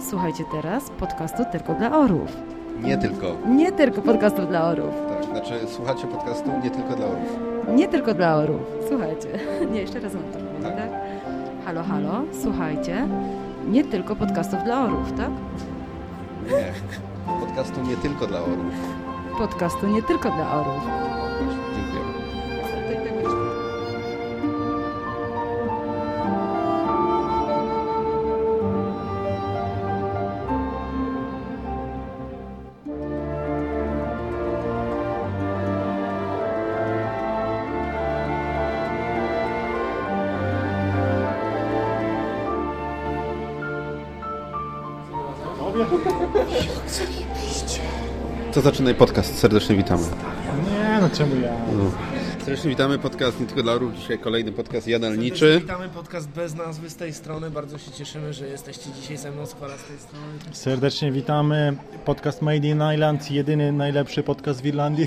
Słuchajcie teraz podcastu tylko dla orów. Nie tylko. Nie tylko podcastu dla orów. Tak, znaczy słuchacie podcastu nie tylko dla orów. Nie tylko dla orów. Słuchajcie. Nie, jeszcze raz mam to powiedzieć, Tak. tak? Halo, halo, słuchajcie. Nie tylko podcastów dla orów, tak? Nie. Podcastu nie tylko dla orów. Podcastu nie tylko dla orów. To zaczynaj podcast. Serdecznie witamy. Nie, no czemu ja? Serdecznie witamy. Podcast nie tylko dla orów. Dzisiaj kolejny podcast Serdecznie jadalniczy. Witamy podcast bez nazwy z tej strony. Bardzo się cieszymy, że jesteście dzisiaj ze mną Skwara z tej strony. Serdecznie witamy. Podcast Made in Island, jedyny najlepszy podcast w Irlandii.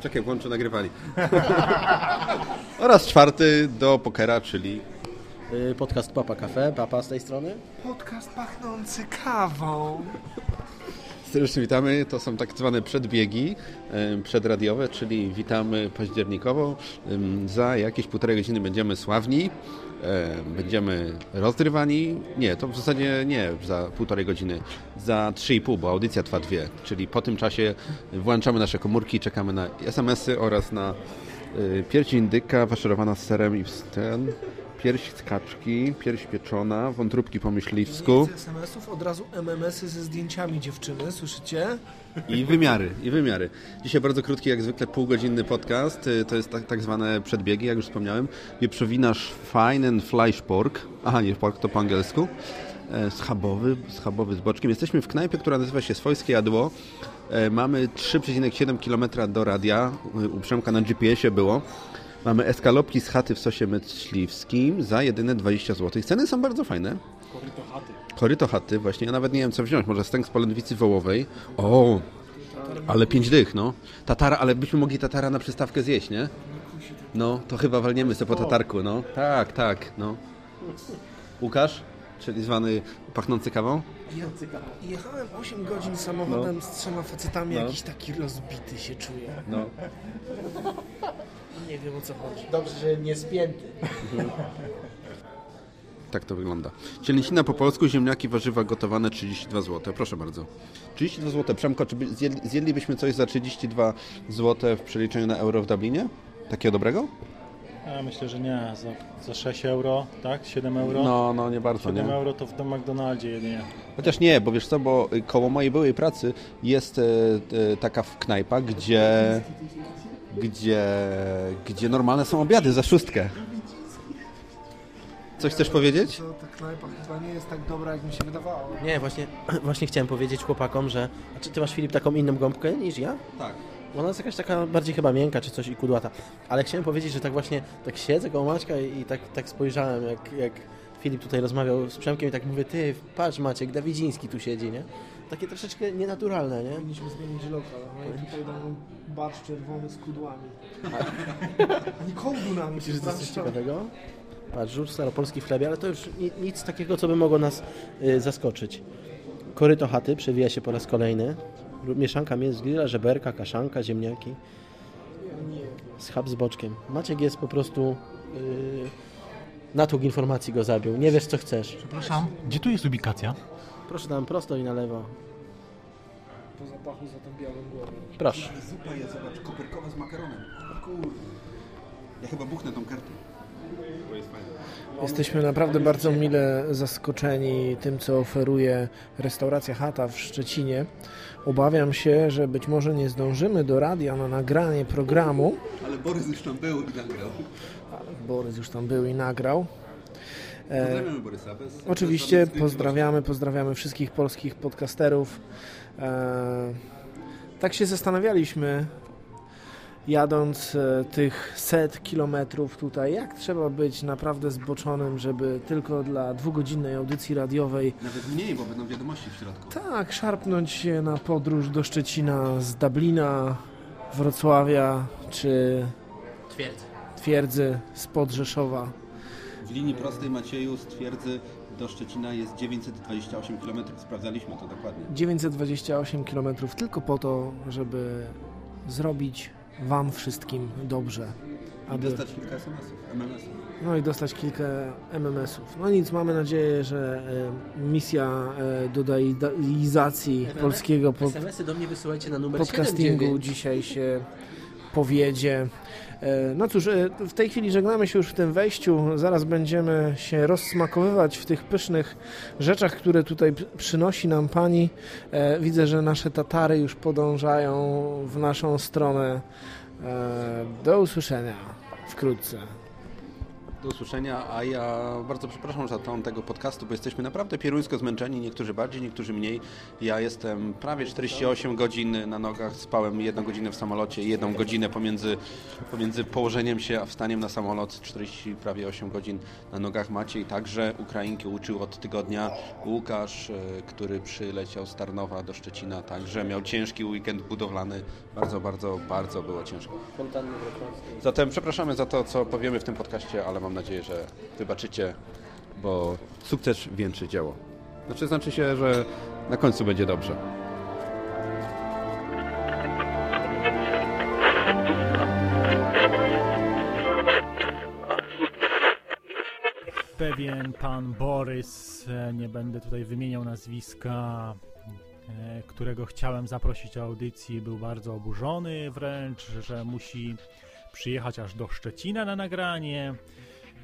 Czekaj, włączę nagrywali. Oraz czwarty do pokera, czyli Y, Podcast Papa Cafe, Papa z tej strony. Podcast pachnący kawą. Serdecznie witamy. To są tak zwane przedbiegi przedradiowe, czyli witamy październikową. Em, Za jakieś półtorej godziny będziemy sławni, em, będziemy rozrywani. Nie, to w zasadzie nie za półtorej godziny, za trzy i pół, bo audycja trwa dwie. Czyli po tym czasie włączamy nasze komórki, czekamy na SMS-y oraz na y, pierś indyka faszerowana z serem i ten, pierś z kaczki, pierś pieczona, wątróbki po myśliwsku. Nie SMS-ów, od razu MMS-y ze zdjęciami dziewczyny, słyszycie? I wymiary, i wymiary. Dzisiaj bardzo krótki, jak zwykle półgodzinny podcast. Y, To jest tak, tak zwane przedbiegi, jak już wspomniałem. Wieprzowina Schweinen Fleischpork. Aha, nie, pork to po angielsku. E, Schabowy, schabowy z boczkiem. Jesteśmy w knajpie, która nazywa się Swojskie Jadło. E, Mamy 3,7 km do radia. U Przemka na GPS-ie było. Mamy eskalopki z chaty w sosie myśliwskim za jedyne 20 zł. Ceny są bardzo fajne. Koryto chaty, właśnie. Ja nawet nie wiem, co wziąć. Może stęk z polędwicy wołowej. O, ale pięć dych, no. Tatara, ale byśmy mogli tatara na przystawkę zjeść, nie? No, to chyba walniemy sobie po tatarku, no. Tak, tak, no. Łukasz, czyli zwany pachnący kawą? Ja jechałem 8 godzin samochodem z trzema facetami, No. jakiś taki rozbity się czuję. No. Nie wiem o co chodzi. Dobrze, że nie spięty. Tak to wygląda. Cielęcina po polsku, ziemniaki, warzywa gotowane 32 zł. Proszę bardzo. 32 zł. Przemko, czy by zjedli, zjedlibyśmy coś za 32 zł w przeliczeniu na euro w Dublinie? Takiego dobrego? Ja myślę, że nie. Za, za 6 euro, tak? 7 euro? No, no nie bardzo, 7 nie? euro to w tym McDonaldzie jedynie. Chociaż nie, bo wiesz co, bo y, koło mojej byłej pracy jest e, e, taka w knajpa, gdzie, gdzie, gdzie normalne są obiady za szóstkę. Coś chcesz powiedzieć? To ta knajpa chyba nie jest tak dobra, jak mi się wydawało. Nie, właśnie, właśnie chciałem powiedzieć chłopakom, że... Czy ty masz, Filip, taką inną gąbkę niż ja? Tak. Ona jest jakaś taka bardziej chyba miękka, czy coś i kudłata. Ale chciałem powiedzieć, że tak właśnie, tak siedzę koło Maćka i, i tak, tak spojrzałem, jak, jak Filip tutaj rozmawiał z Przemkiem i tak mówię, ty, patrz Maciek, Dawidziński tu siedzi, nie? Takie troszeczkę nienaturalne, nie? Powinniśmy zmienić lokal. No i tutaj barsz czerwony z kudłami. Nie kołdunami. Myślisz, że to jest coś ciekawego? Patrz, rzut staropolski w chlebie, ale to już ni- nic takiego, co by mogło nas y, zaskoczyć. Koryto chaty przewija się po raz kolejny. Ru- Mieszanka mięs z grilla, żeberka, kaszanka, ziemniaki. Schab z boczkiem. Maciek jest po prostu... Yy, natłok informacji go zabił. Nie wiesz, co chcesz. Przepraszam, gdzie tu jest ubikacja? Proszę tam prosto i na lewo. Po zapachu za tą białą głową. Proszę. Zupa jest, zobacz, koperkowa z makaronem. Kurde. Ja chyba buchnę tą kartę. Bo jest fajne. Jesteśmy naprawdę bardzo mile zaskoczeni tym, co oferuje restauracja Chata w Szczecinie. Obawiam się, że być może nie zdążymy do radia na nagranie programu. Ale Borys już tam był i nagrał. Borys już tam był i nagrał. E, Pozdrawiamy Borysa. Bez, Oczywiście bez pozdrawiamy, pozdrawiamy wszystkich polskich podcasterów. E, tak się zastanawialiśmy, jadąc e, tych set kilometrów tutaj, jak trzeba być naprawdę zboczonym, żeby tylko dla dwugodzinnej audycji radiowej Nawet mniej, bo będą wiadomości w środku. tak szarpnąć się na podróż do Szczecina z Dublina, Wrocławia czy Twierdzy. twierdzy spod Rzeszowa. W linii prostej Macieju z twierdzy do Szczecina jest 928 km. Sprawdzaliśmy to dokładnie. 928 km tylko po to, żeby zrobić Wam wszystkim dobrze. I Aby, dostać kilka SMS-ów, MMS-ów. no i dostać kilka MMS-ów. No nic, mamy nadzieję, że e, misja e, dodalizacji polskiego pod, SMS-y do mnie wysyłajcie na numer podcastingu 79. dzisiaj się powiedzie. E, No cóż, e, w tej chwili żegnamy się już w tym wejściu. Zaraz będziemy się rozsmakowywać w tych pysznych rzeczach, które tutaj przynosi nam pani. E, Widzę, że nasze tatary już podążają w naszą stronę. Do usłyszenia wkrótce. Do usłyszenia, a ja bardzo przepraszam za ton tego podcastu, bo jesteśmy naprawdę pieruńsko zmęczeni, niektórzy bardziej, niektórzy mniej. Ja jestem prawie 48 godzin na nogach, spałem jedną godzinę w samolocie jedną godzinę pomiędzy, pomiędzy położeniem się a wstaniem na samolot, 40 prawie 8 godzin na nogach Maciej, także Ukrainki uczył od tygodnia Łukasz, e, który przyleciał z Tarnowa do Szczecina, także miał ciężki weekend budowlany, bardzo, bardzo, bardzo było ciężko. Zatem przepraszamy za to, co powiemy w tym podcaście, ale mam nadzieję, że wybaczycie, bo sukces wieńczy dzieło. Znaczy, znaczy się, że na końcu będzie dobrze. Pewien pan Borys, e, nie będę tutaj wymieniał nazwiska, e, którego chciałem zaprosić do audycji, był bardzo oburzony wręcz, że musi przyjechać aż do Szczecina na nagranie,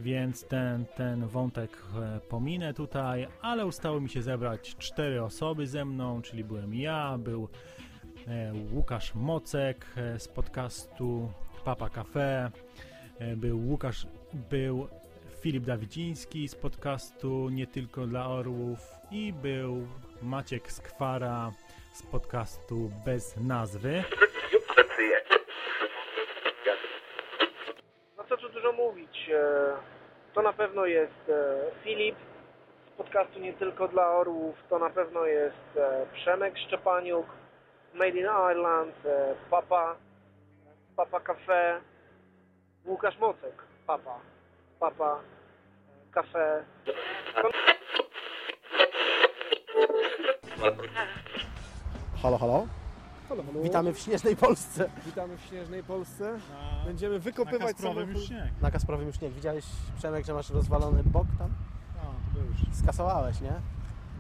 więc ten, ten wątek e, pominę tutaj, ale ustało mi się zebrać cztery osoby ze mną, czyli byłem ja, był e, Łukasz Mocek e, z podcastu Papa Cafe, był Łukasz, był Filip Dawidziński z podcastu Nie Tylko dla Orłów i był Maciek Skwara z podcastu Bez Nazwy. No co tu dużo mówić. e, To na pewno jest e, Filip z podcastu Nie Tylko dla Orłów, to na pewno jest e, Przemek Szczepaniuk, Made in Ireland, e, Papa, Papa Cafe, Łukasz Mocek, Papa, Papa Cafe. Halo, halo. Halo, halo. Witamy w śnieżnej Polsce. Witamy w śnieżnej Polsce. Będziemy wykopywać samochód. już śnieg. Na Kasprowym już śnieg. Widziałeś, Przemek, że masz rozwalony bok tam? No, to był już. Skasowałeś, nie?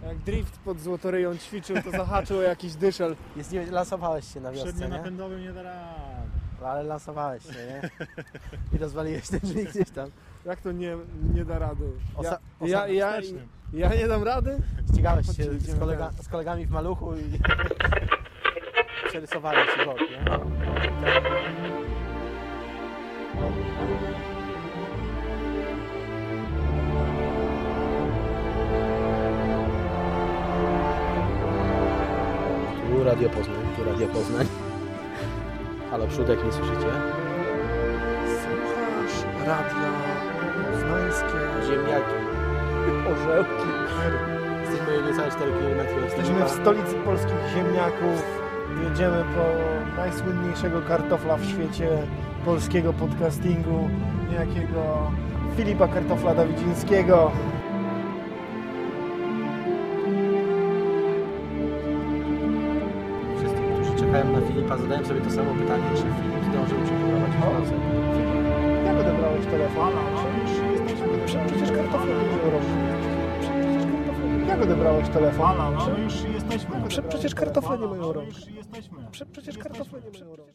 Jak drift pod Złotoryją ćwiczył, to zahaczył o jakiś dyszel. Jest, nie lansowałeś się na wiosce, Przednio nie? napędowym nie da rady. Ale lansowałeś się, nie? I rozwaliłeś ten drzwi gdzieś tam. Jak to nie, nie da rady? Ja, Osa- ja, ja, Wstecznym. ja nie dam rady? Ścigałeś Chodźcie, się z, kolega, z kolegami w maluchu i przerysowali ci bok, nie? Tu Radio Poznań, tu Radio Poznań. Halo, przódek, nie słyszycie? Słuchasz radia poznańskie Ziemniaki. orzełki. Jesteśmy niecałe 4 km Jesteśmy w stolicy polskich ziemniaków. Jedziemy po najsłynniejszego kartofla w świecie polskiego podcastingu, niejakiego Filipa Kartofla Dawidzińskiego. Wszyscy, którzy czekają na Filipa, zadają sobie to samo pytanie, czy Filip zdążył przygotować pracę. Jak odebrałeś telefon? Prze- Przecież kartofle nie mają Jak odebrałeś telefon? Halo, no Prze- już jesteśmy. Prze- Przecież kartofle nie mają rąk. już jesteśmy. Prze- Przecież kartofle nie mają rąk.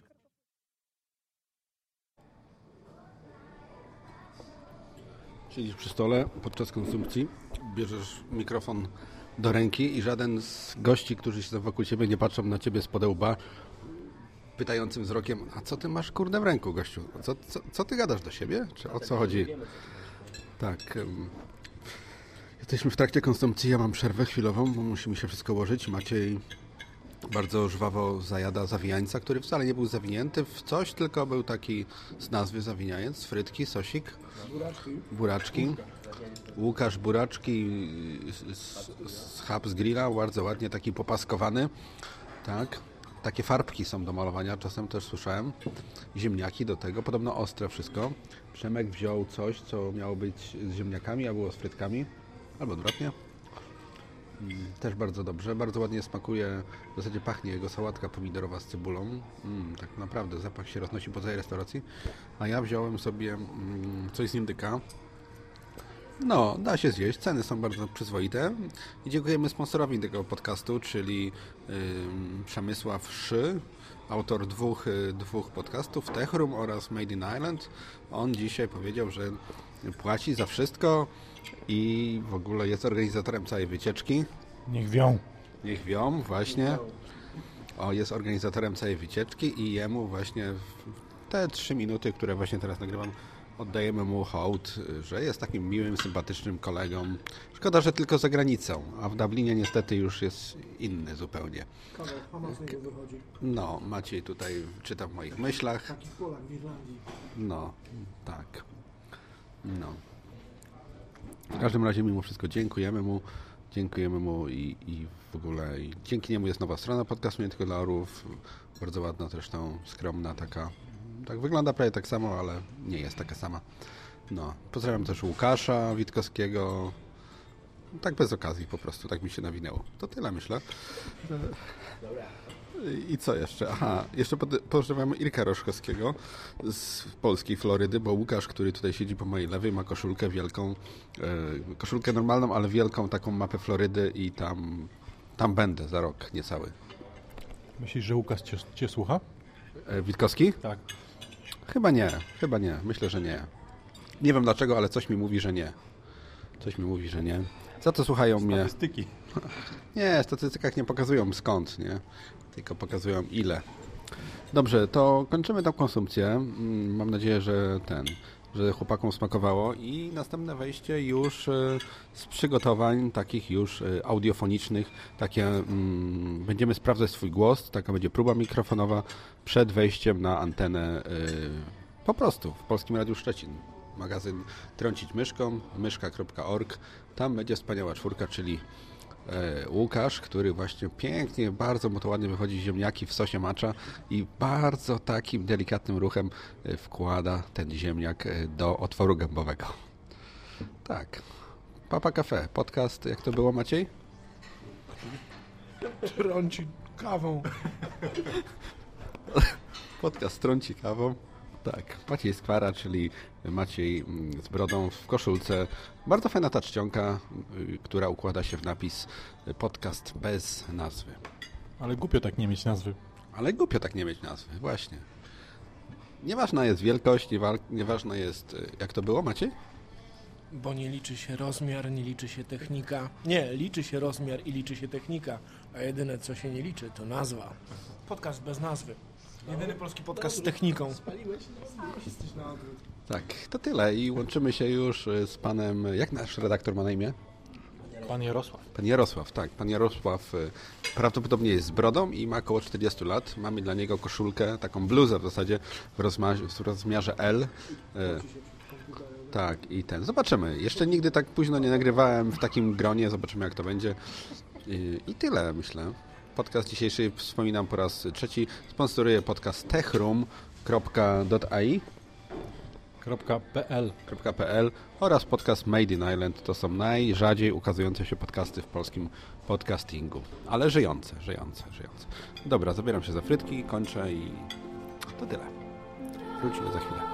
Siedzisz przy stole podczas konsumpcji, bierzesz mikrofon do ręki i żaden z gości, którzy się wokół ciebie nie patrzą na ciebie z podełba, pytającym wzrokiem, a co ty masz kurde w ręku, gościu? Co, co, co ty gadasz do siebie? Czy o co chodzi? Tak. Jesteśmy w trakcie konsumpcji, ja mam przerwę chwilową, bo musi mi się wszystko ułożyć. Maciej bardzo żwawo zajada zawijańca, który wcale nie był zawinięty w coś, tylko był taki z nazwy zawiniając, frytki, sosik, buraczki. Łukasz Buraczki z, z, z z Grilla, bardzo ładnie, taki popaskowany. Tak. Takie farbki są do malowania, czasem też słyszałem. Ziemniaki do tego, podobno ostre wszystko. Przemek wziął coś, co miało być z ziemniakami, a było z frytkami. Albo odwrotnie. Mm, Też bardzo dobrze, bardzo ładnie smakuje, w zasadzie pachnie jego sałatka pomidorowa z cebulą. Mm, tak naprawdę zapach się roznosi po całej restauracji. A ja wziąłem sobie mm, coś z indyka. No, da się zjeść, ceny są bardzo przyzwoite. I dziękujemy sponsorowi tego podcastu, czyli ym, Przemysław Szy, autor dwóch, y, dwóch podcastów, Tech Room oraz Made in Island. On dzisiaj powiedział, że płaci za wszystko i w ogóle jest organizatorem całej wycieczki. Niech wią. Niech wią, właśnie. O, jest organizatorem całej wycieczki i jemu właśnie w te trzy minuty, które właśnie teraz nagrywam, oddajemy mu hołd, że jest takim miłym, sympatycznym kolegą. Szkoda, że tylko za granicą, a w Dublinie niestety już jest inny zupełnie. Hamas niego wychodzi. No, Maciej tutaj czyta w moich myślach. Taki Polak w Irlandii. No, tak. No. W każdym razie mimo wszystko dziękujemy mu. Dziękujemy mu i, i w ogóle i dzięki niemu jest nowa strona podcastu nie tylko dla orłów. Bardzo ładna zresztą, skromna taka. Tak wygląda prawie tak samo, ale nie jest taka sama. No. Pozdrawiam też Łukasza Witkowskiego. Tak bez okazji po prostu, tak mi się nawinęło. To tyle myślę. I co jeszcze? Aha, jeszcze pozdrawiam Irka Roszkowskiego z polskiej Florydy, bo Łukasz, który tutaj siedzi po mojej lewej, ma koszulkę wielką, e, koszulkę normalną, ale wielką taką mapę Florydy i tam, tam będę za rok niecały. Myślisz, że Łukasz cię, cię słucha? E, Witkowski? Tak. Chyba nie, chyba nie. Myślę, że nie. Nie wiem dlaczego, ale coś mi mówi, że nie. Coś mi mówi, że nie. Za to słuchają mnie. Statystyki. Nie, w statystykach nie pokazują skąd, nie? Tylko pokazują ile. Dobrze, to kończymy tą konsumpcję. Mm, Mam nadzieję, że ten, że chłopakom smakowało i następne wejście już e, z przygotowań takich już e, audiofonicznych, takie mm, będziemy sprawdzać swój głos, taka będzie próba mikrofonowa przed wejściem na antenę e, po prostu w Polskim Radiu Szczecin. Magazyn Trącić Myszką, myszka.org. Tam będzie wspaniała czwórka, czyli e, Łukasz, który właśnie pięknie, bardzo mu to ładnie wychodzi ziemniaki w sosie macza i bardzo takim delikatnym ruchem e, wkłada ten ziemniak e, do otworu gębowego. Tak. Papa Cafe, podcast, jak to było Maciej? Trąci kawą. Podcast trąci kawą. Tak, Maciej Skwara, czyli Maciej mm, z brodą w koszulce. Bardzo fajna ta czcionka, y, która układa się w napis podcast bez nazwy. Ale głupio tak nie mieć nazwy. Ale głupio tak nie mieć nazwy, właśnie. Nieważna jest wielkość, niewa- nieważne jest y, jak to było, Maciej? Bo nie liczy się rozmiar, nie liczy się technika. Nie, liczy się rozmiar i liczy się technika. A jedyne co się nie liczy to nazwa. Podcast bez nazwy. Jedyny polski podcast z techniką. Tak, to tyle i łączymy się już y, z panem, jak nasz redaktor ma na imię? Pan Jarosław. Pan Jarosław, tak. Pan Jarosław y, prawdopodobnie jest z brodą i ma około 40 lat. Mamy dla niego koszulkę, taką bluzę w zasadzie w, rozma- w rozmiarze L. Y, tak, i ten. Zobaczymy. Jeszcze nigdy tak późno nie nagrywałem w takim gronie. Zobaczymy, jak to będzie. I, i tyle, myślę. Podcast dzisiejszy, wspominam po raz trzeci, sponsoruje podcast techroom.ai .pl .pl oraz podcast Made in Island. To są najrzadziej ukazujące się podcasty w polskim podcastingu. Ale żyjące, żyjące, żyjące. Dobra, zabieram się za frytki, kończę i to tyle. Wrócimy za chwilę.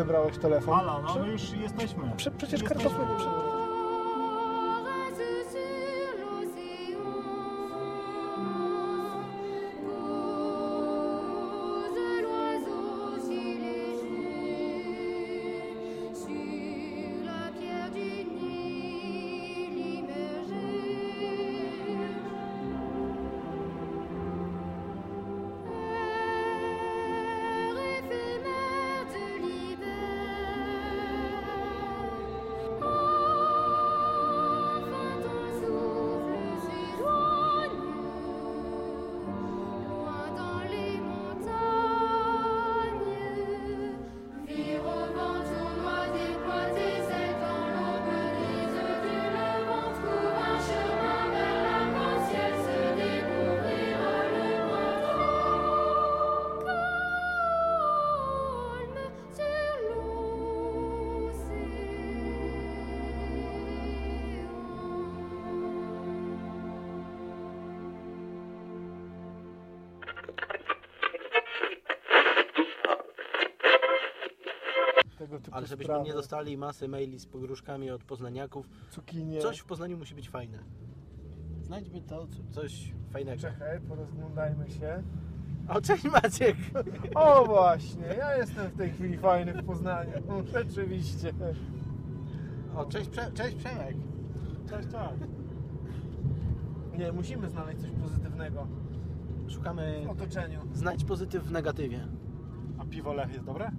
Odebrałeś telefon? Halo, no my już jesteśmy. Prze- przecież kartofle nie Ale żebyśmy sprawy. nie dostali masy maili z pogróżkami od poznaniaków, Cukinie. coś w Poznaniu musi być fajne. Znajdźmy to, co- coś fajnego. Czekaj, porozglądajmy się. O, cześć Maciek! O właśnie, ja jestem w tej chwili fajny w Poznaniu. Rzeczywiście. O, cześć, Prze- cześć Przemek! Cześć, cześć. Nie, musimy znaleźć coś pozytywnego Szukamy... w otoczeniu. Znajdź pozytyw w negatywie. A piwo Lech jest dobre?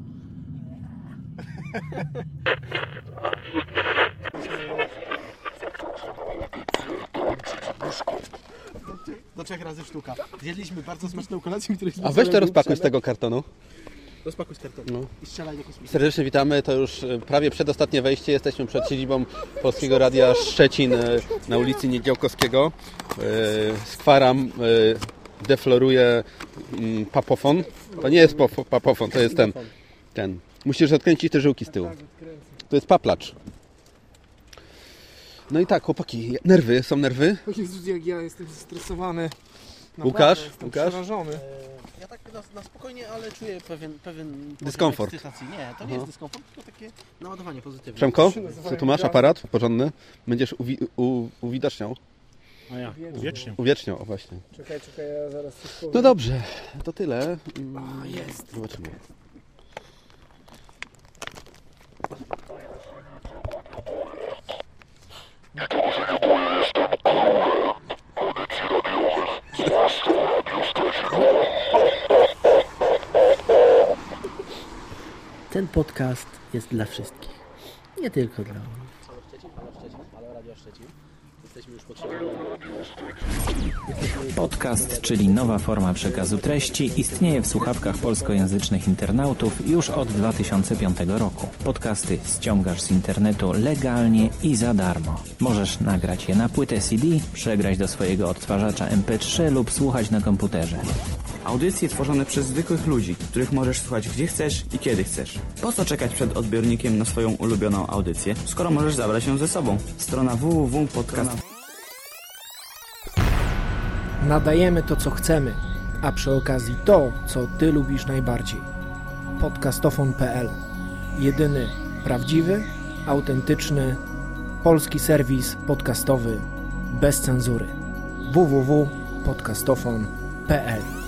Do trzech razy sztuka. Zjedliśmy bardzo smaczną kolację, której A weź to rozpakuj z tego kartonu. Rozpakuj z kartonu No. i strzelaj do. Serdecznie witamy, to już e, prawie przedostatnie wejście. Jesteśmy przed siedzibą Polskiego Radia Szczecin e, na ulicy Niedziałkowskiego. E, Skwaram e, defloruje mm, papofon. To nie jest pofo- papofon, to jest ten. ten. Musisz odkręcić te żyłki z tyłu. To jest paplacz. No i tak, chłopaki, nerwy, są nerwy? O Jezus, jak ja jestem zestresowany. Naprawdę, Łukasz? Jestem Łukasz? przerażony. E, Ja tak na, na spokojnie, ale czuję pewien, pewien poziom Dyskomfort. ekscytacji. Nie, to nie Aha. jest dyskomfort, tylko takie naładowanie pozytywne. Przemko, co tu masz? Aparat porządny? Będziesz uwi- u- uwidaczniał? A ja, wiecznie. Uwieczniał, o właśnie. Czekaj, czekaj, ja zaraz coś powiem. No dobrze, to tyle. Mm, jest. Zobaczymy. Ten podcast jest dla wszystkich. Nie tylko dla mnie. Szczecin, Szczecin, Radio Szczecin. Jesteśmy już pod Podcast, czyli nowa forma przekazu treści, istnieje w słuchawkach polskojęzycznych internautów już od 2005 roku. Podcasty ściągasz z internetu legalnie i za darmo. Możesz nagrać je na płytę CD, przegrać do swojego odtwarzacza MP3 lub słuchać na komputerze. Audycje tworzone przez zwykłych ludzi, których możesz słuchać gdzie chcesz i kiedy chcesz. Po co czekać przed odbiornikiem na swoją ulubioną audycję, skoro możesz zabrać ją ze sobą? Strona www.podcast. Nadajemy to, co chcemy, a przy okazji to, co Ty lubisz najbardziej. Podcastofon.pl Jedyny, prawdziwy, autentyczny, polski serwis podcastowy bez cenzury. www.podcastofon.pl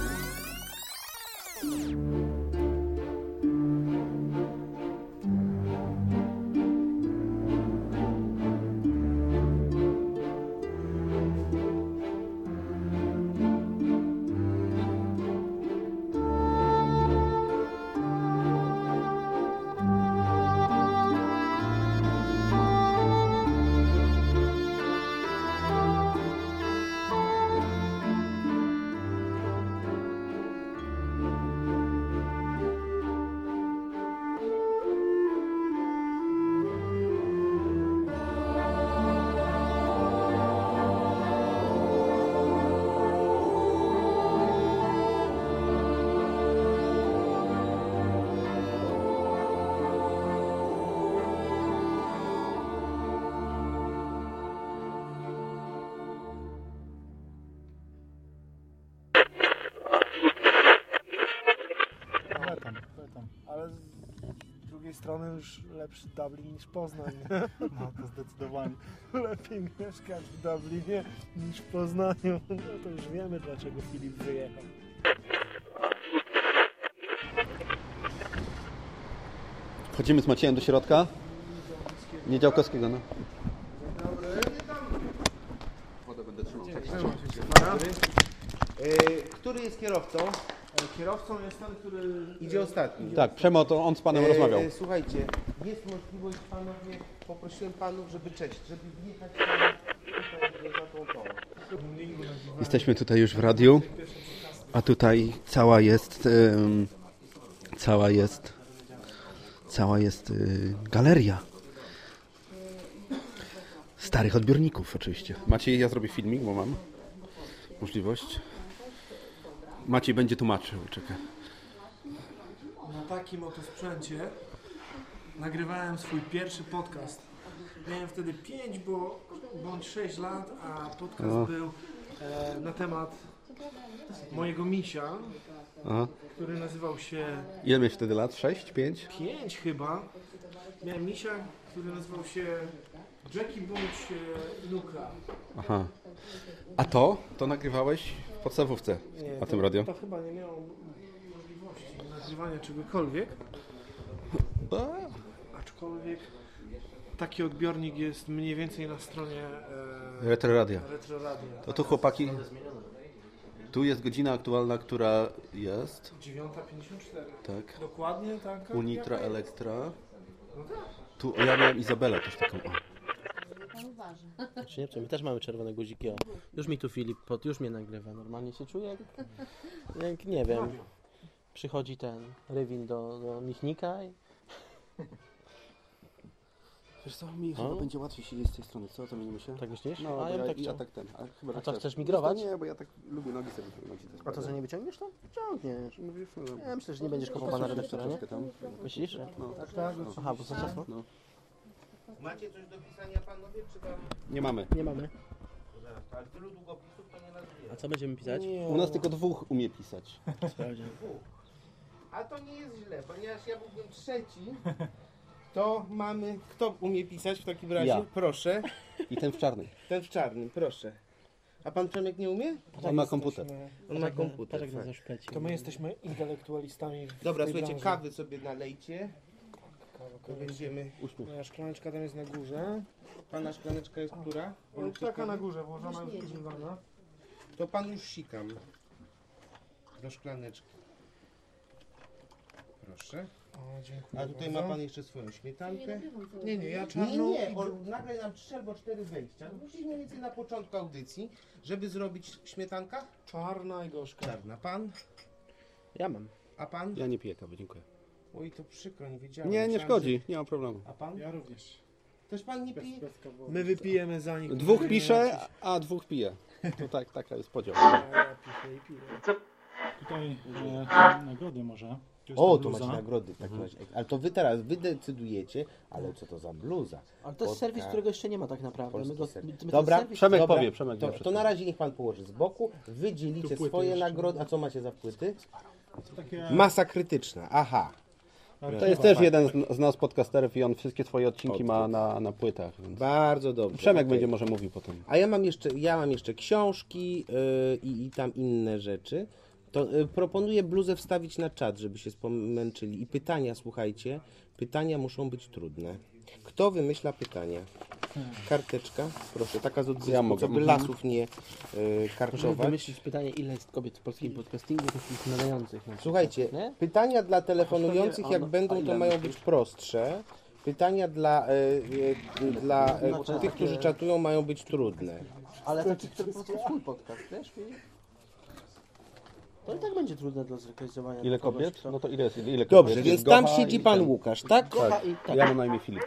lepszy Dublin niż Poznań. No to zdecydowanie. Lepiej mieszkać w Dublinie niż w Poznaniu. No to już wiemy, dlaczego Filip wyjechał. Wchodzimy z Maciejem do środka. Niedziałkowskiego, no. Wodę będę trzymał. Który jest kierowcą? Kierowcą jest ten, który... Idzie ostatni. Tak, Przemo to on z panem rozmawiał. E, słuchajcie, jest możliwość panowie, poprosiłem panów, żeby cześć, żeby wjechać tutaj za tą tą. Jesteśmy tutaj już w radiu, a tutaj cała jest, cała jest, cała jest y, galeria starych odbiorników oczywiście. Maciej, ja zrobię filmik, bo mam możliwość. Maciej będzie tłumaczył, czekaj. Na takim oto sprzęcie nagrywałem swój pierwszy podcast. Miałem wtedy 5 bo, bądź 6 lat, a podcast No. był e, na temat mojego misia, Aha. który nazywał się Ile miałeś wtedy lat? 6, 5? 5 chyba. Miałem misia, który nazywał się Jackie bądź e, Nuka. Aha. A to? To nagrywałeś w podstawówce Nie, na to, tym radio? To chyba nie miało możliwości nagrywania czegokolwiek. Aczkolwiek taki odbiornik jest mniej więcej na stronie e, Retro Radia. Retro Radia. To tu chłopaki, tu jest godzina aktualna, która jest, 9.54. tak. Dokładnie taka. Unitra jaka jest. Elektra. No tak. Tu, ja miałem Izabelę też taką. O. Pan uważa. Znaczy nie, my też mamy czerwone guziki. O. Już mi tu Filip pod, już mnie nagrywa. Normalnie się czuję jak, jak nie wiem. Przychodzi ten Rywin do, do Michnika i Wiesz co, mi chyba będzie łatwiej siedzieć z tej strony, co? To mi nie myślę? tak myślisz? No, a ja, ja, tak ja chciał. tak ten, a chyba A tak co, też. chcesz migrować? Wiesz co, Nie, bo ja tak lubię nogi sobie wyciągnąć. A to, że nie wyciągniesz to? Wyciągniesz. No wiesz, no, Ja myślę, że nie będziesz kopał pana redaktora, nie? troszkę tam. Myślisz? No. Tak, tak. Aha, bo za ciasno? No. Macie coś do pisania panowie, czy tam? Nie mamy. Nie mamy. Zaraz, Ale tylu długopisów to nie nazwiemy. A co będziemy pisać? U nas tylko dwóch umie pisać. Sprawdzę. A to nie jest źle, ponieważ ja byłbym trzeci. To mamy. Kto umie pisać w takim razie? Ja. Proszę. I ten w czarnym. Ten w czarnym, proszę. A pan Przemek nie umie? On ma komputer. On ma komputer. Fajnie. zaszpeci. To my jesteśmy intelektualistami. W Dobra, tej słuchajcie, branży. kawy sobie nalejcie. Kawa, To kawa. będziemy. Moja szklaneczka tam jest na górze. Pana szklaneczka jest która? O, taka na górze, włożona już używana. To pan już sikam. Do szklaneczki. Proszę. O, dziękuję A tutaj ma bardzo. pan jeszcze swoją śmietankę. Nie, nie, ja Nie, czarną nie, i o, nagraj nam trzy albo cztery wejścia. No Musisz mniej więcej na początku audycji, żeby zrobić śmietanka. czarna i gorzka. Czarna pan, Ja mam. a pan? Ja nie piję kawy, dziękuję. Oj, to przykro, nie wiedziałem. Nie, nie Myślałem, szkodzi, nie ma problemu. że- A pan? Ja również. Też pan nie pije? My wypijemy za nich. Dwóch pisze, a dwóch pije. To tak, taka jest podział. Ja piję i piję. Tutaj e, nagrody może. O, to macie nagrody. Tak macie. Ale to wy teraz, wy decydujecie, ale co to za bluza? Ale to jest Podcast. serwis, którego jeszcze nie ma tak naprawdę. My go, my, my ten Dobra, serwis- Przemek Dobra, powie, Przemek to, wie to wszystko. na razie niech pan położy z boku, wy Tu dzielicie płyty swoje jeszcze. nagrody. A co macie za płyty? Takie Masa krytyczna, aha. To jest też jeden z, z nas podcasterów i on wszystkie swoje odcinki ma na, na płytach. Więc... Bardzo dobrze. Przemek okej. będzie może mówił potem. A ja mam jeszcze, ja mam jeszcze książki yy, i, i tam inne rzeczy. To yy, proponuję bluzę wstawić na czat, żeby się spomęczyli. I pytania, słuchajcie, pytania muszą być trudne. Kto wymyśla pytania? Karteczka, proszę, taka z odbysku, Ja mogę, co by mhm. lasów nie Możemy karczować. wymyślić pytanie, ile jest kobiet w polskim podcastingu, takich nadających. na przykład, Słuchajcie, nie? pytania dla telefonujących, jak no, będą, to mają być prostsze. Pytania dla, e, e, dla e, Znaczy, tych, którzy takie- czatują, mają być trudne. Ale takich, które prowadzą swój podcast, wiesz? Filip? To i tak będzie trudne do zlokalizowania. Ile dla kogoś, kobiet? kto- No to ile jest? Ile kobiet? Dobrze, Jest więc tam Gocha siedzi i pan ten- Łukasz, tak? Kocha i tak. Ja mam na imię Filip.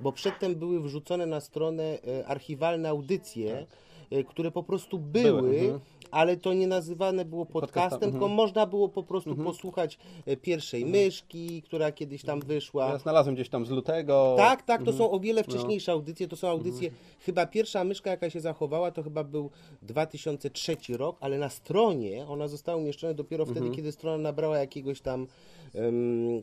Bo przedtem były wrzucone na stronę e, archiwalne audycje, e, które po prostu były, Były, mhm. Ale to nie nazywane było podcastem, Podcastem, tylko mhm. można było po prostu posłuchać e, pierwszej myszki, która kiedyś tam wyszła. Ja znalazłem gdzieś tam z lutego. Tak, tak, to Mhm. są o wiele wcześniejsze audycje. To są audycje, chyba pierwsza myszka, jaka się zachowała, to chyba był 2003 rok, ale na stronie ona została umieszczona dopiero wtedy, kiedy strona nabrała jakiegoś tam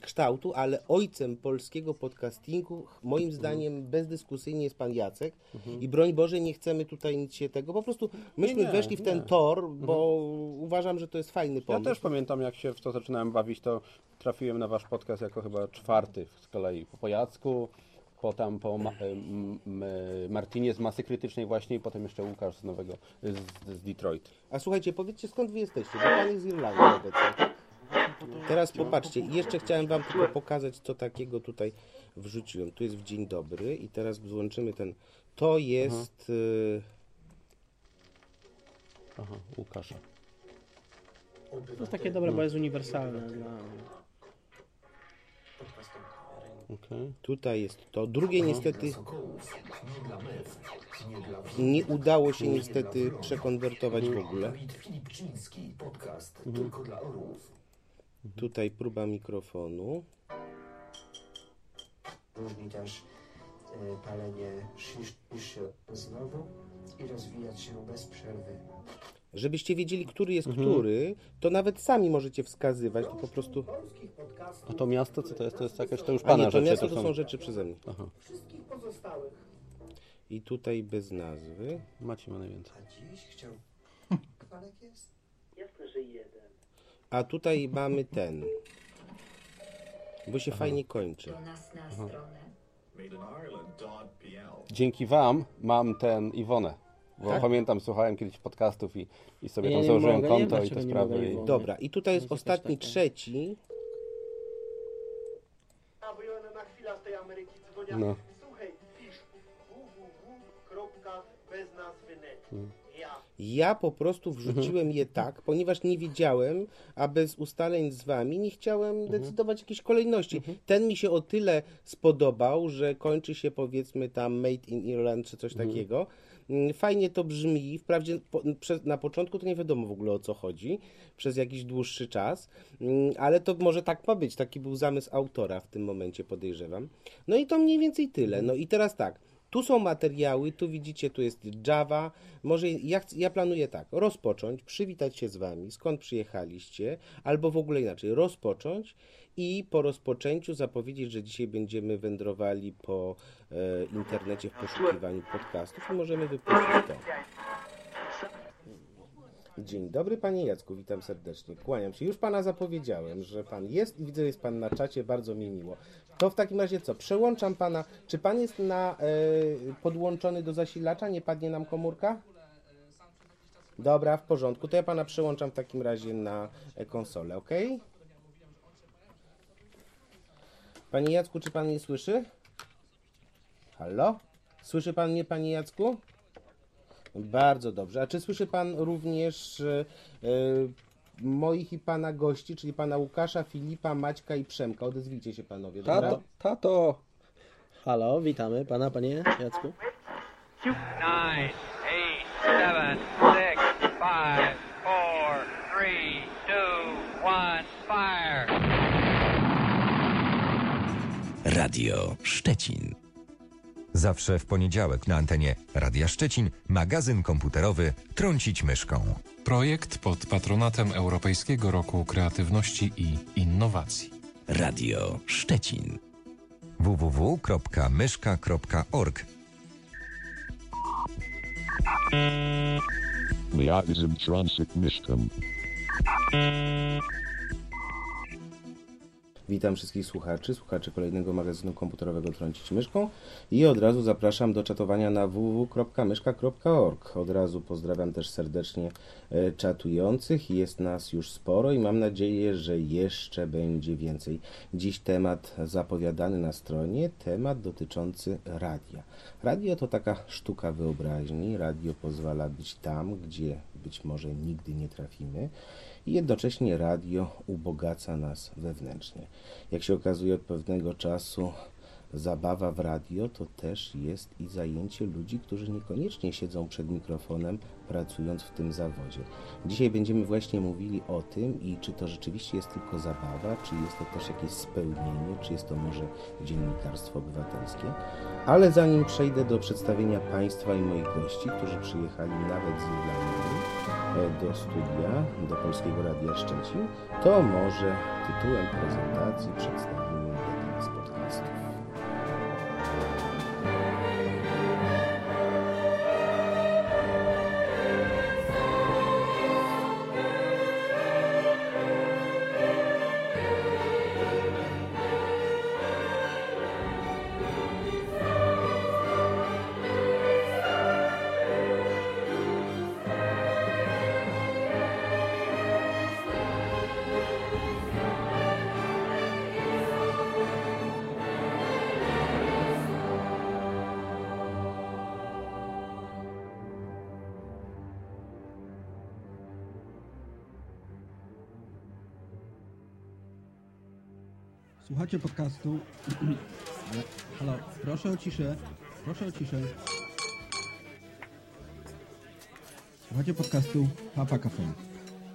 kształtu, ale ojcem polskiego podcastingu, moim zdaniem bezdyskusyjnie jest pan Jacek i broń Boże, nie chcemy tutaj nic się tego, po prostu myśmy nie, weszli w ten nie. tor, bo uważam, że to jest fajny Ja pomysł. też pamiętam, jak się w to zaczynałem bawić, to trafiłem na wasz podcast jako chyba czwarty z kolei po Pojacku, potem po Ma- m- Martinie z Masy Krytycznej właśnie i potem jeszcze Łukasz z Nowego, z, z Detroit. A słuchajcie, powiedzcie skąd wy jesteście, bo pan jest z Irlandii obecnie. Teraz popatrzcie, i jeszcze chciałem wam tylko pokazać, co takiego tutaj wrzuciłem. Tu jest w dzień dobry i teraz złączymy ten. To jest. y, Aha, Łukasza. To jest takie dobre, bo jest uniwersalne. Dla... Okay. Tutaj jest to. Drugie niestety. Nie udało się niestety przekonwertować w ogóle. Tutaj próba mikrofonu. Różni też y, palenie niż, niż się znowu i rozwijać się bez przerwy. Żebyście wiedzieli, który jest Mhm. który, to nawet sami możecie wskazywać, to po prostu... A to miasto, co to jest? To jest jakaś, to już A pana nie, to rzeczy. miasto to są rzeczy przeze mnie. Aha. Wszystkich pozostałych. I tutaj bez nazwy. Macie ma najwięcej. Dziś chciał... Kawalek jest? Jasne, że jeden. A tutaj mamy ten. Bo się fajnie kończy. Do nas na Aha. stronę. Dzięki wam mam ten Iwonę. Bo Tak? pamiętam, słuchałem kiedyś podcastów i, i sobie Ja tam nie założyłem mogę, nie wiem, konto i dlaczego te sprawy. i- Iwony. Dobra, i tutaj jest Jest jakaś ostatni, taka- trzeci. A bo ja na chwilę z tej Ameryki. No. Słuchaj, pisz www.beznazwy.net. Ja. Ja po prostu wrzuciłem je tak, ponieważ nie wiedziałem, a bez ustaleń z wami nie chciałem decydować jakiejś kolejności. Ten mi się o tyle spodobał, że kończy się powiedzmy tam Made in Ireland czy coś takiego. Mm, Fajnie to brzmi, wprawdzie na początku to nie wiadomo w ogóle o co chodzi, przez jakiś dłuższy czas, Mm, ale to może tak ma być, taki był zamysł autora w tym momencie podejrzewam. No i to mniej więcej tyle. No i teraz tak, tu są materiały, tu widzicie, tu jest Java. Może ja, ja planuję tak, rozpocząć, przywitać się z Wami, skąd przyjechaliście, albo w ogóle inaczej, rozpocząć i po rozpoczęciu zapowiedzieć, że dzisiaj będziemy wędrowali po e, internecie w poszukiwaniu podcastów i możemy wypuścić to. Dzień dobry Panie Jacku, witam serdecznie. Kłaniam się. Już Pana zapowiedziałem, że Pan jest i widzę, jest Pan na czacie, bardzo mi miło. To w takim razie co? Przełączam Pana. Czy Pan jest na, e, podłączony do zasilacza? Nie padnie nam komórka? Dobra, w porządku. To ja Pana przełączam w takim razie na e, konsolę, ok? Panie Jacku, czy Pan mnie słyszy? Halo? Słyszy Pan mnie, Panie Jacku? Bardzo dobrze. A czy słyszy Pan również e, moich i Pana gości, czyli Pana Łukasza, Filipa, Maćka i Przemka? Odezwijcie się Panowie, dobra? Tato, tato! Halo, witamy pana, panie Jacku. nine, eight, seven, six, five, four, three, two, one, fire. Radio Szczecin. Zawsze w poniedziałek na antenie Radia Szczecin magazyn komputerowy Trącić myszką. Projekt pod patronatem Europejskiego Roku Kreatywności i Innowacji. Radio Szczecin. www.myszka.org Magazyn Trącić myszką. Witam wszystkich słuchaczy, słuchaczy kolejnego magazynu komputerowego Trącić Myszką i od razu zapraszam do czatowania na www.myszka.org. Od razu pozdrawiam też serdecznie e, czatujących. Jest nas już sporo i mam nadzieję, że jeszcze będzie więcej. Dziś temat zapowiadany na stronie, temat dotyczący radia. Radio to taka sztuka wyobraźni. Radio pozwala być tam, gdzie być może nigdy nie trafimy i jednocześnie radio ubogaca nas wewnętrznie. Jak się okazuje od pewnego czasu zabawa w radio to też jest i zajęcie ludzi, którzy niekoniecznie siedzą przed mikrofonem pracując w tym zawodzie. Dzisiaj będziemy właśnie mówili o tym i czy to rzeczywiście jest tylko zabawa, czy jest to też jakieś spełnienie, czy jest to może dziennikarstwo obywatelskie. Ale zanim przejdę do przedstawienia Państwa i moich gości, którzy przyjechali nawet z Irlandii e, do studia, do Polskiego Radia Szczecin, to może tytułem prezentacji przedstawimy Słuchacie podcastu. Halo, proszę o ciszę. Proszę o ciszę. Słuchacie podcastu Papa Cafe,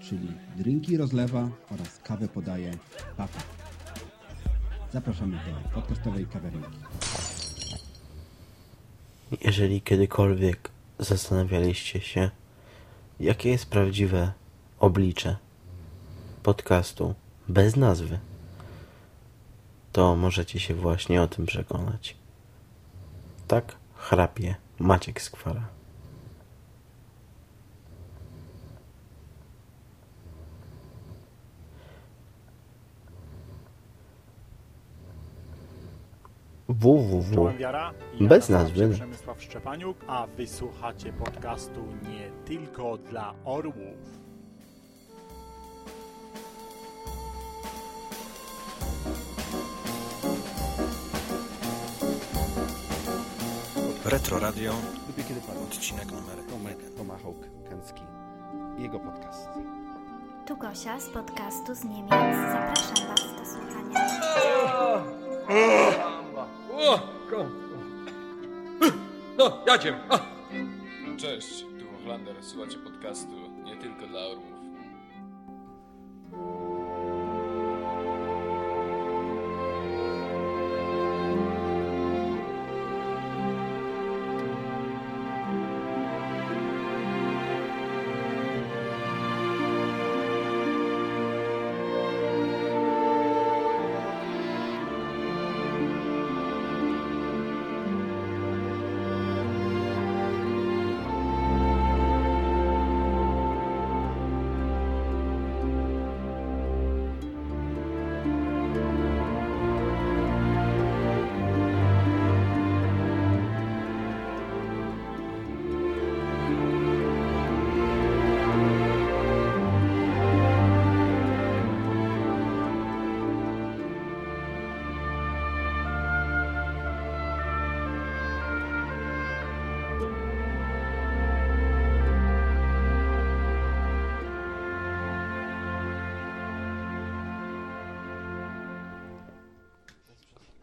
czyli drinki rozlewa oraz kawę podaje Papa. Zapraszamy do podcastowej kawiarenki. Jeżeli kiedykolwiek zastanawialiście się, Jakie jest prawdziwe oblicze podcastu bez nazwy? To możecie się właśnie o tym przekonać. Tak chrapie Maciek Skwara. www. Bez nazwy. Przemysław Szczepaniuk, a wysłuchacie podcastu nie tylko dla orłów. Retro Radio. Lubię kiedy pada. Odcinek numer. Tomek Tomahawk Kęcki. I jego podcast. Tu Gosia z podcastu z Niemiec. Zapraszam Was do słuchania. No, jadziem. Cześć, tu Hochlander, słuchacie podcastu nie tylko dla orłów.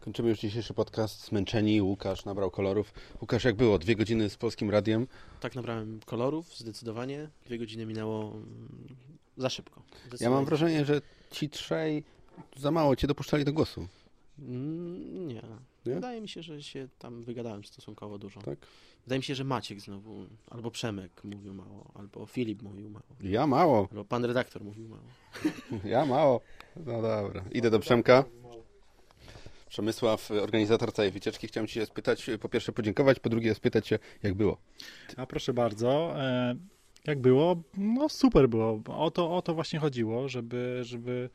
Kończymy już dzisiejszy podcast. Zmęczeni. Łukasz nabrał kolorów. Łukasz, jak było? Dwie godziny z polskim radiem. Tak nabrałem kolorów, zdecydowanie. Dwie godziny minęło mm, za szybko. Ja mam wrażenie, że ci trzej za mało cię dopuszczali do głosu. Mm, Nie. Nie? Wydaje mi się, że się tam wygadałem stosunkowo dużo. Tak? Wydaje mi się, że Maciek znowu, albo Przemek mówił mało, albo Filip mówił mało. Ja mało. Albo pan redaktor mówił mało. Ja mało. No dobra. Idę do Przemka. Przemysław, organizator całej wycieczki. Chciałem Cię spytać, po pierwsze podziękować, po drugie spytać się, jak było. A proszę bardzo, e, jak było? No super było. O to, o to właśnie chodziło, żeby, żeby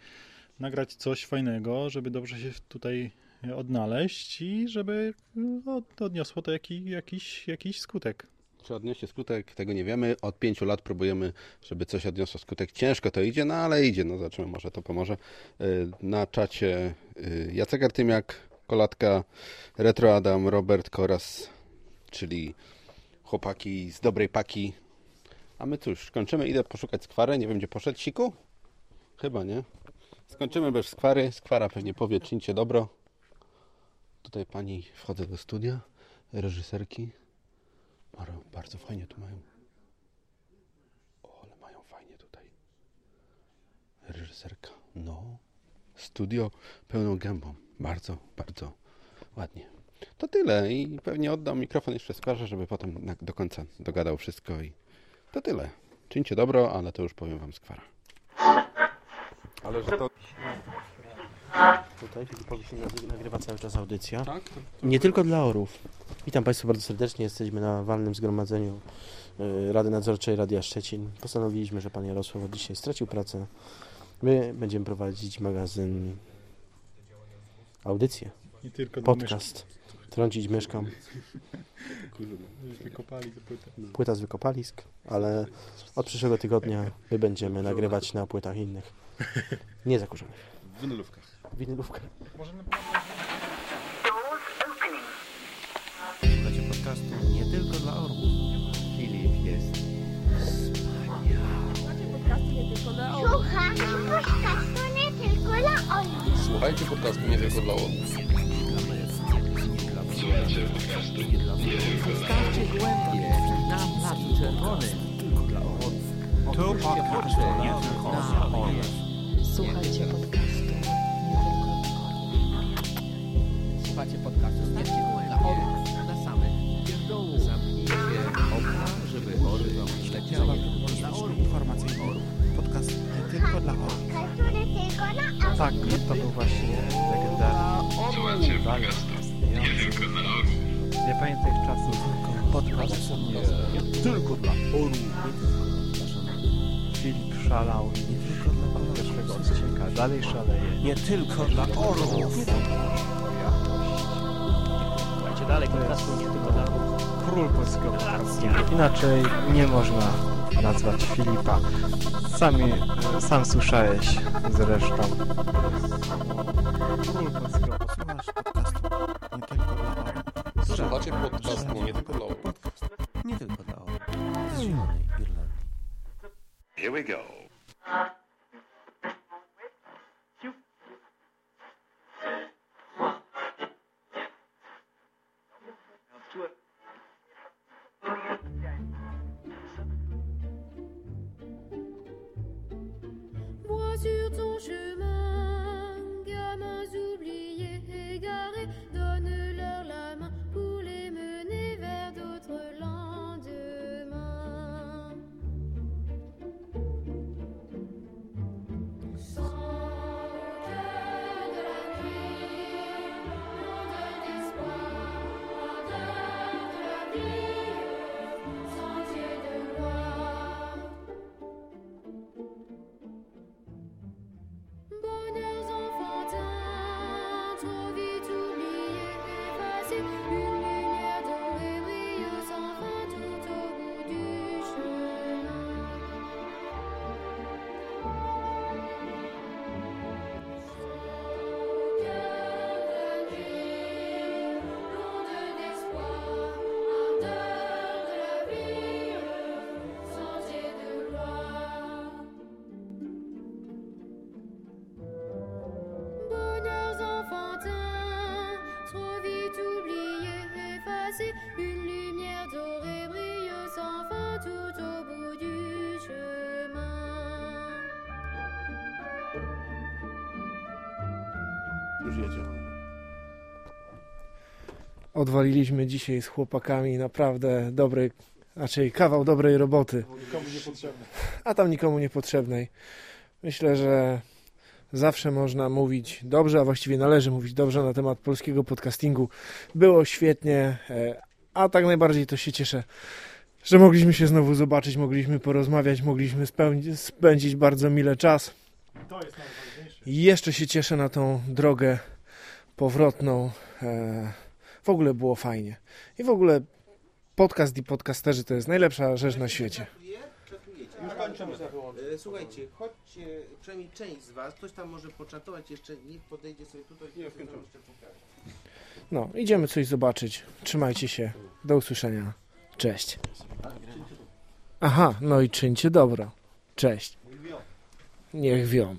nagrać coś fajnego, żeby dobrze się tutaj odnaleźć i żeby no, odniosło to jaki, jakiś, jakiś skutek. Czy odniesie skutek, tego nie wiemy. Od pięciu lat próbujemy, żeby coś odniosło skutek. Ciężko to idzie, no ale idzie. No zobaczymy, może to pomoże. Y, Na czacie y, Jacek Artymiak, Kolatka, Retro Adam, Robert Koras, czyli chłopaki z dobrej paki. A my cóż, kończymy. Idę poszukać skwarę. Nie wiem, gdzie poszedł. Siku? Chyba nie. Skończymy bez skwary. Skwara pewnie powie, czyńcie dobro. Tutaj pani wchodzę do studia, reżyserki. Bardzo fajnie tu mają. O, ale mają fajnie tutaj. Reżyserka. No. Studio pełną gębą. Bardzo, bardzo ładnie. To tyle i pewnie oddam mikrofon jeszcze skwarze, żeby potem do końca dogadał wszystko i to tyle. Czyńcie dobro, ale to już powiem wam skwara. Ale że to... Tutaj Filipowi się nagrywa cały czas audycja. Tak? Nie tylko dla orów. Witam Państwa bardzo serdecznie. Jesteśmy na walnym zgromadzeniu y, Rady Nadzorczej Radia Szczecin. Postanowiliśmy, że Pan Jarosław od dzisiaj stracił pracę. My będziemy prowadzić magazyn, audycję, Nie tylko dla podcast. Trącić myszką. Wykopali płytę. Płyta z wykopalisk, ale od przyszłego tygodnia my będziemy nagrywać na płytach innych. Nie zakurzonych. W winylówkach. Winylówkach. Słuchacie podcastu nie tylko dla orłów. Filip jest Słuchacie podcastu nie tylko dla orłów. Słuchajcie podcastu nie tylko dla orłów. Zostawcie głębie na placu czerwonym. To podcast nie tylko dla orłów. Słuchajcie podcastu słuchacie podcastu Zmierzcie dla orłów na samych. Zamknijcie okna, żeby orły wam przyleciały. Dla orłów informacyjny orłów. Podcast nie tylko dla orłów. Tak, to był właśnie legendarny. Słuchajcie podcastu nie tylko dla orłów. Nie pamiętam tych czasów. Podcast nie tylko dla orłów. Filip szalał nie tylko dla pierwszego odcinka, dalej szaleje. Nie tylko dla orłów. Słuchajcie dalej podcastu nie tylko dla. Król polskiego podcastingu. Inaczej nie można nazwać Filipa. Sami, e, sam słyszałeś zresztą. Król polskiego 不是 effacés, une lumière dorée brille sans fin tout au bout du chemin. Już jedzie. Odwaliliśmy dzisiaj z chłopakami naprawdę dobry, raczej kawał dobrej roboty. Nikomu niepotrzebny. A tam nikomu niepotrzebnej. Myślę, że zawsze można mówić dobrze, a właściwie należy mówić dobrze na temat polskiego podcastingu. Było świetnie, e, a tak najbardziej to się cieszę, że mogliśmy się znowu zobaczyć, mogliśmy porozmawiać, mogliśmy spędzić bardzo mile czas. To jest najważniejsze. I jeszcze się cieszę na tą drogę powrotną. E, W ogóle było fajnie. I w ogóle podcast i podcasterzy to jest najlepsza rzecz na świecie. Już kończymy. E, Słuchajcie, chodźcie, przynajmniej część z Was, ktoś tam może poczatować jeszcze, niech podejdzie sobie tutaj. Nie, jeszcze pokaże. No, idziemy coś zobaczyć. Trzymajcie się. Do usłyszenia. Cześć. Aha, no i czyńcie dobro. Cześć. Niech wią.